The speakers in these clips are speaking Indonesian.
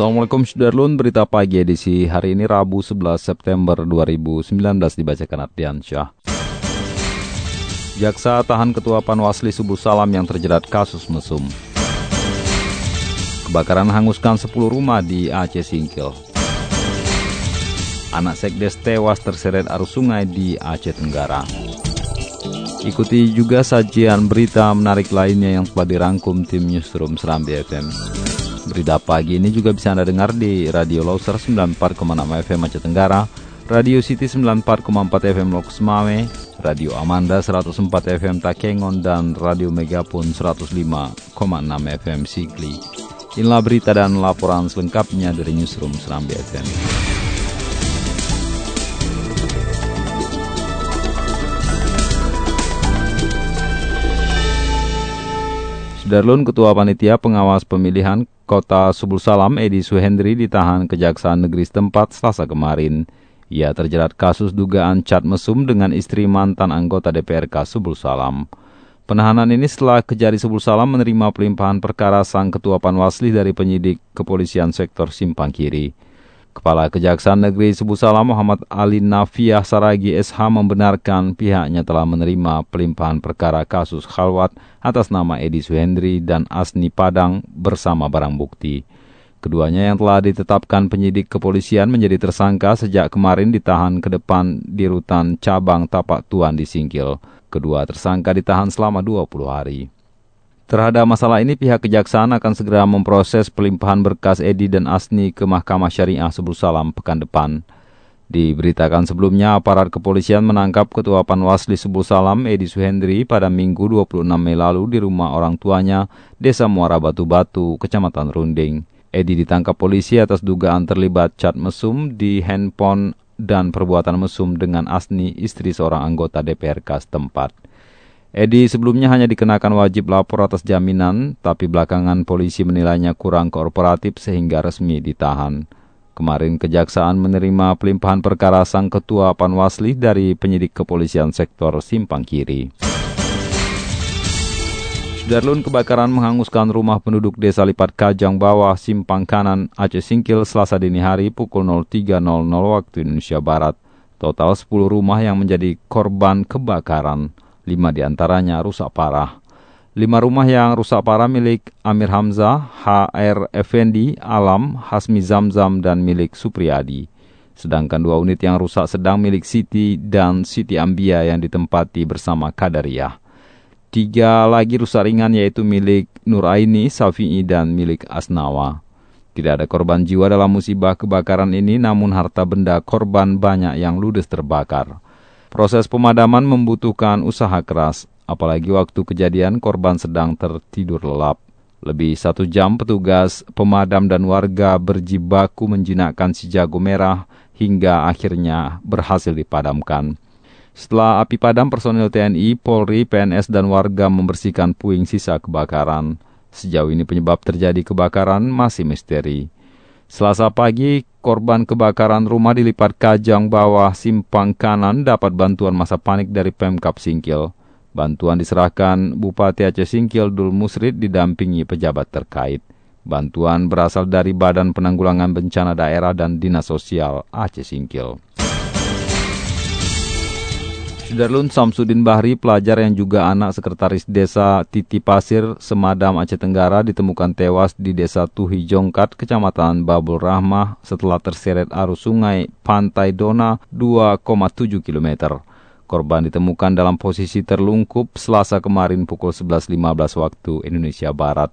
Assalamualaikum Sudarlun, berita pagi edisi hari ini Rabu 11 September 2019 dibacakan Ardian Syah. Jaksa tahan Ketua Panwasli Subuh Salam yang terjerat kasus mesum. Kebakaran hanguskan 10 rumah di Aceh Singkil. Anak Sekdes tewas terseret arus sungai di Aceh Tenggara. Ikuti juga sajian berita menarik lainnya yang telah dirangkum tim Newsroom Serambi FM. Berita pagi ini juga bisa Anda dengar di Radio Loser 94,6 FM Aceh Tenggara, Radio City 94,4 FM Lokus Mame, Radio Amanda 104 FM Takengon, dan Radio Megapun 105,6 FM Sigli. Inilah berita dan laporan selengkapnya dari Newsroom Serambi FM. Sudarlun Ketua Panitia Pengawas Pemilihan Kota Subul Salam Edi Suhendri ditahan Kejaksaan Negeri setempat selasa kemarin. Ia terjerat kasus dugaan cat mesum dengan istri mantan anggota DPRK Subul Salam. Penahanan ini setelah Kejari Subul Salam menerima pelimpahan perkara sang ketua Panwasli dari penyidik kepolisian sektor Simpang Kiri. Kepala Kejaksaan Negeri Subuh Salam Muhammad Ali Nafiah Saragi SH membenarkan pihaknya telah menerima pelimpahan perkara kasus khalwat atas nama Edi Suhendri dan Asni Padang bersama barang bukti. Keduanya yang telah ditetapkan penyidik kepolisian menjadi tersangka sejak kemarin ditahan ke depan di rutan cabang Tapak Tuan di Singkil. Kedua tersangka ditahan selama 20 hari. Terhadap masalah ini, pihak kejaksaan akan segera memproses pelimpahan berkas Edi dan Asni ke Mahkamah Syariah Salam pekan depan. Diberitakan sebelumnya, aparat kepolisian menangkap Ketua Panwasli Salam, Edi Suhendri, pada Minggu 26 Mei lalu di rumah orang tuanya, Desa Muara Batu-Batu, Kecamatan Runding. Edi ditangkap polisi atas dugaan terlibat cat mesum di handphone dan perbuatan mesum dengan Asni, istri seorang anggota DPRK setempat. Edi sebelumnya hanya dikenakan wajib lapor atas jaminan, tapi belakangan polisi menilainya kurang kooperatif sehingga resmi ditahan. Kemarin kejaksaan menerima pelimpahan perkara sang ketua Panwasli dari penyidik kepolisian sektor Simpang Kiri. Sudarlun kebakaran menghanguskan rumah penduduk desa Lipat Kajang Bawah, Simpang Kanan, Aceh Singkil selasa dini hari pukul 03.00 waktu Indonesia Barat. Total 10 rumah yang menjadi korban kebakaran. Lima di antaranya rusak parah. Lima rumah yang rusak parah milik Amir Hamzah, HR Effendi, Alam, Hasmi Zamzam, dan milik Supriyadi. Sedangkan dua unit yang rusak sedang milik Siti dan Siti Ambia yang ditempati bersama Kadariyah. Tiga lagi rusak ringan yaitu milik Nuraini, Safi'i, dan milik Asnawa. Tidak ada korban jiwa dalam musibah kebakaran ini, namun harta benda korban banyak yang ludes terbakar. Proses pemadaman membutuhkan usaha keras, apalagi waktu kejadian korban sedang tertidur lelap. Lebih satu jam petugas pemadam dan warga berjibaku menjinakkan si jago merah hingga akhirnya berhasil dipadamkan. Setelah api padam, personil TNI, Polri, PNS, dan warga membersihkan puing sisa kebakaran. Sejauh ini penyebab terjadi kebakaran masih misteri. Selasa pagi, korban kebakaran rumah di Lipat Kajang bawah simpang kanan dapat bantuan masa panik dari Pemkap Singkil. Bantuan diserahkan Bupati Aceh Singkil Dul Musrid didampingi pejabat terkait. Bantuan berasal dari Badan Penanggulangan Bencana Daerah dan Dinas Sosial Aceh Singkil. Sudarlun Samsudin Bahri, pelajar yang juga anak sekretaris desa Titi Pasir, Semadam Aceh Tenggara ditemukan tewas di desa Tuhi Jongkat, kecamatan Babul Rahmah setelah terseret arus sungai Pantai Dona 2,7 km. Korban ditemukan dalam posisi terlungkup selasa kemarin pukul 11.15 waktu Indonesia Barat.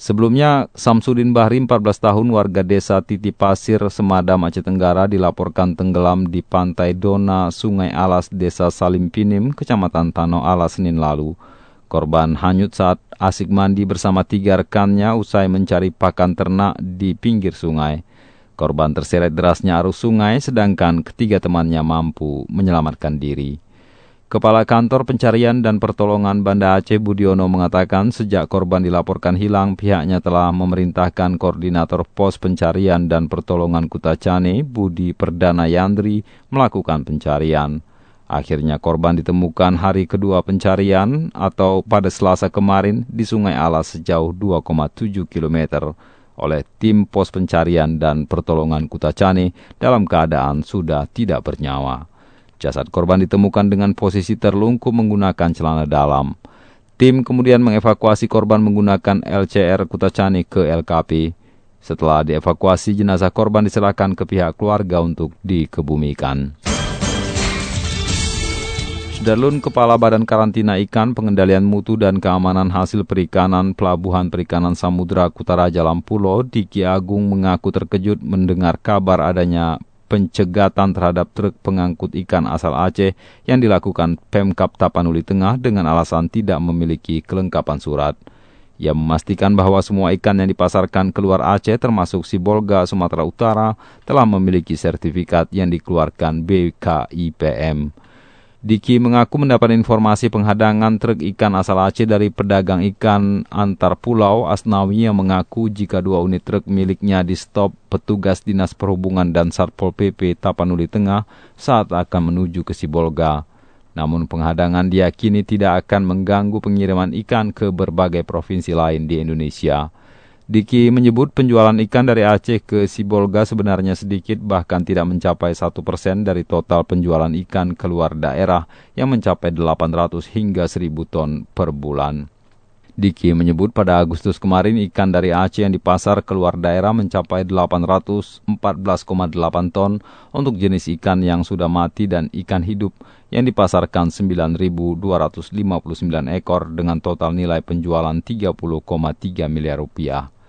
Sebelumnya, Samsudin Bahri, 14 tahun, warga desa Titi Pasir, Semadam, Aceh Tenggara, dilaporkan tenggelam di pantai Dona, Sungai Alas, desa Salim Pinim, Kecamatan Tano Alas, Senin lalu. Korban hanyut saat asik mandi bersama tiga rekannya usai mencari pakan ternak di pinggir sungai. Korban terseret derasnya arus sungai sedangkan ketiga temannya mampu menyelamatkan diri. Kepala Kantor Pencarian dan Pertolongan Banda Aceh Budiono mengatakan sejak korban dilaporkan hilang, pihaknya telah memerintahkan Koordinator Pos Pencarian dan Pertolongan Kutacane, Budi Perdana Yandri, melakukan pencarian. Akhirnya korban ditemukan hari kedua pencarian atau pada selasa kemarin di Sungai Alas sejauh 2,7 km oleh tim pos pencarian dan pertolongan Kutacane dalam keadaan sudah tidak bernyawa. Jasad korban ditemukan dengan posisi terlungkup menggunakan celana dalam. Tim kemudian mengevakuasi korban menggunakan LCR Kutacani ke LKP. Setelah dievakuasi, jenazah korban diserahkan ke pihak keluarga untuk dikebumikan. Sudarlun Kepala Badan Karantina Ikan, Pengendalian Mutu dan Keamanan Hasil Perikanan Pelabuhan Perikanan Samudra Kutaraja Lampulo, Diki Agung mengaku terkejut mendengar kabar adanya pencegatan terhadap truk pengangkut ikan asal Aceh yang dilakukan Pemkap Tapanuli Tengah dengan alasan tidak memiliki kelengkapan surat. Ia memastikan bahwa semua ikan yang dipasarkan keluar Aceh termasuk Sibolga Sumatera Utara telah memiliki sertifikat yang dikeluarkan BKIPM. Diki mengaku mendapat informasi penghadangan truk ikan asal Aceh dari pedagang ikan antar pulau Asnawi yang mengaku jika dua unit truk miliknya di stop petugas Dinas Perhubungan dan Satpol PP Tapanuli Tengah saat akan menuju ke Sibolga. Namun penghadangan diyakini tidak akan mengganggu pengiriman ikan ke berbagai provinsi lain di Indonesia. Diki menyebut penjualan ikan dari Aceh ke Sibolga sebenarnya sedikit bahkan tidak mencapai satu persen dari total penjualan ikan keluar daerah yang mencapai 800 hingga 1000 ton per bulan. Diki menyebut pada Agustus kemarin ikan dari Aceh yang dipasar keluar daerah mencapai 814,8 ton untuk jenis ikan yang sudah mati dan ikan hidup yang dipasarkan 9.259 ekor dengan total nilai penjualan 30,3 miliar rupiah.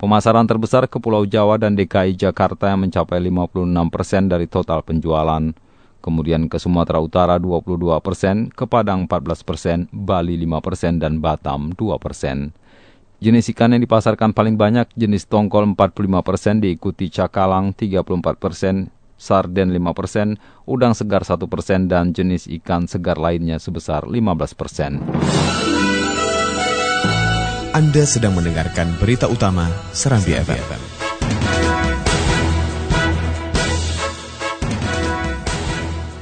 Pemasaran terbesar ke Pulau Jawa dan DKI Jakarta yang mencapai 56 persen dari total penjualan. Kemudian ke Sumatera Utara 22 persen, ke Padang 14 persen, Bali 5 persen, dan Batam 2 persen. Jenis ikan yang dipasarkan paling banyak jenis tongkol 45 persen, diikuti cakalang 34 persen, sarden 5 persen, udang segar 1 persen, dan jenis ikan segar lainnya sebesar 15 persen. Anda sedang mendengarkan berita utama Serambi FM.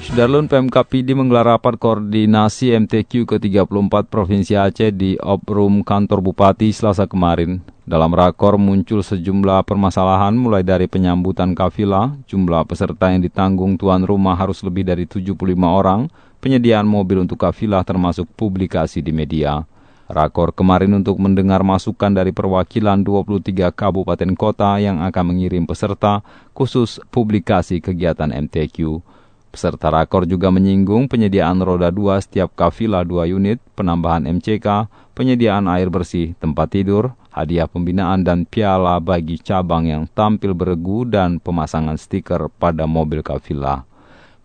Sudarlun PMK PD menggelar rapat koordinasi MTQ ke-34 Provinsi Aceh di Oprum Kantor Bupati selasa kemarin. Dalam rakor muncul sejumlah permasalahan mulai dari penyambutan kafilah, jumlah peserta yang ditanggung tuan rumah harus lebih dari 75 orang, penyediaan mobil untuk kafilah termasuk publikasi di media. Rakor kemarin untuk mendengar masukan dari perwakilan 23 kabupaten kota yang akan mengirim peserta khusus publikasi kegiatan MTQ. Peserta rakor juga menyinggung penyediaan roda 2 setiap kafilah 2 unit, penambahan MCK, penyediaan air bersih, tempat tidur, hadiah pembinaan dan piala bagi cabang yang tampil beregu dan pemasangan stiker pada mobil kafilah.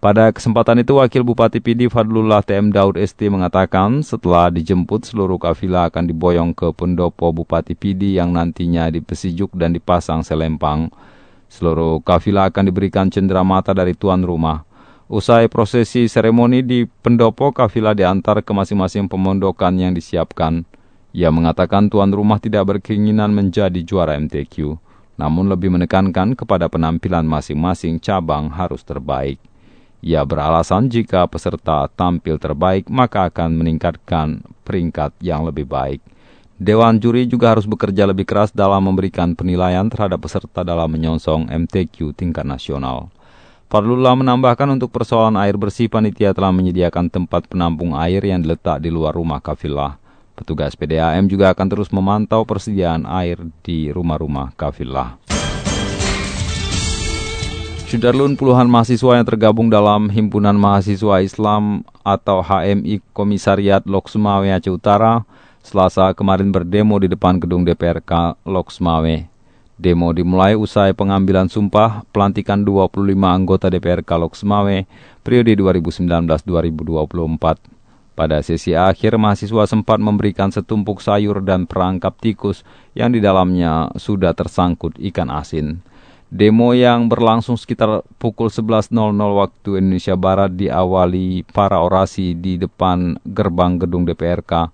Pada kesempatan itu, Wakil Bupati PD Fadlullah TM Daud ST mengatakan setelah dijemput seluruh kafilah akan diboyong ke pendopo Bupati PD yang nantinya dipesijuk dan dipasang selempang. Seluruh kafilah akan diberikan cendera mata dari tuan rumah. Usai prosesi seremoni di pendopo, kafilah diantar ke masing-masing pemondokan yang disiapkan. Ia mengatakan tuan rumah tidak berkeinginan menjadi juara MTQ, namun lebih menekankan kepada penampilan masing-masing cabang harus terbaik. Ia beralasan jika peserta tampil terbaik maka akan meningkatkan peringkat yang lebih baik. Dewan juri juga harus bekerja lebih keras dalam memberikan penilaian terhadap peserta dalam menyongsong MTQ tingkat nasional. Fadlullah menambahkan untuk persoalan air bersih panitia telah menyediakan tempat penampung air yang diletak di luar rumah kafilah. Petugas PDAM juga akan terus memantau persediaan air di rumah-rumah kafilah. Sudarlun puluhan mahasiswa yang tergabung dalam Himpunan Mahasiswa Islam atau HMI Komisariat Loksmawe Aceh Utara selasa kemarin berdemo di depan gedung DPRK Loksmawe. Demo dimulai usai pengambilan sumpah pelantikan 25 anggota DPRK Loksmawe periode 2019-2024. Pada sesi akhir, mahasiswa sempat memberikan setumpuk sayur dan perangkap tikus yang di dalamnya sudah tersangkut ikan asin. Demo yang berlangsung sekitar pukul 11.00 waktu Indonesia Barat diawali para orasi di depan gerbang gedung DPRK.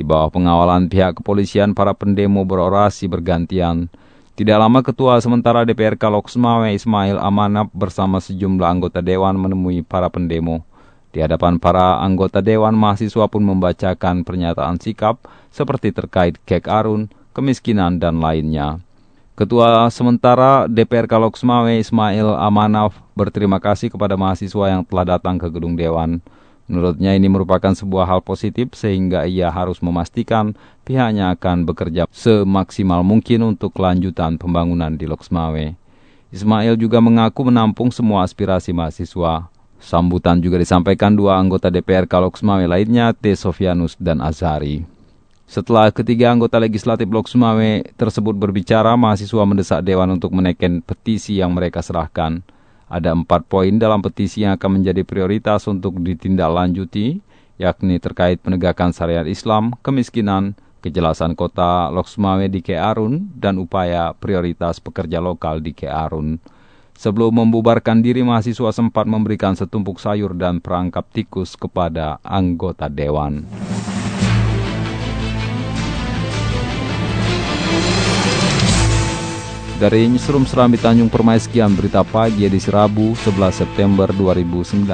Di bawah pengawalan pihak kepolisian, para pendemo berorasi bergantian. Tidak lama Ketua Sementara DPRK Loksmawe Ismail Amanap bersama sejumlah anggota Dewan menemui para pendemo. Di hadapan para anggota Dewan, mahasiswa pun membacakan pernyataan sikap seperti terkait kek arun, kemiskinan, dan lainnya. Ketua sementara DPR Kalok Semawe Ismail Amanaf berterima kasih kepada mahasiswa yang telah datang ke gedung Dewan. Menurutnya ini merupakan sebuah hal positif sehingga ia harus memastikan pihaknya akan bekerja semaksimal mungkin untuk kelanjutan pembangunan di Loksmawe. Ismail juga mengaku menampung semua aspirasi mahasiswa. Sambutan juga disampaikan dua anggota DPR Kaloksmawe lainnya, T. Sofianus dan Azhari. Setelah ketiga anggota legislatif Lok Sumawe tersebut berbicara, mahasiswa mendesak Dewan untuk menaikkan petisi yang mereka serahkan. Ada empat poin dalam petisi yang akan menjadi prioritas untuk ditindaklanjuti, yakni terkait penegakan syariat Islam, kemiskinan, kejelasan kota Lok Sumawe di Kearun, dan upaya prioritas pekerja lokal di Kearun. Sebelum membubarkan diri, mahasiswa sempat memberikan setumpuk sayur dan perangkap tikus kepada anggota dewan. Dari Newsroom Serambi Tanjung Permai sekian berita pagi edisi Rabu 11 September 2019.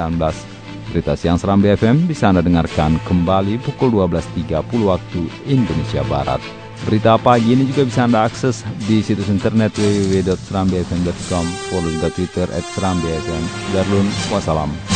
Berita siang Serambi FM bisa Anda dengarkan kembali pukul 12.30 waktu Indonesia Barat. Berita pagi ini juga bisa Anda akses di situs internet www.serambifm.com. Follow juga Twitter at Serambifm. Darulun, wassalam.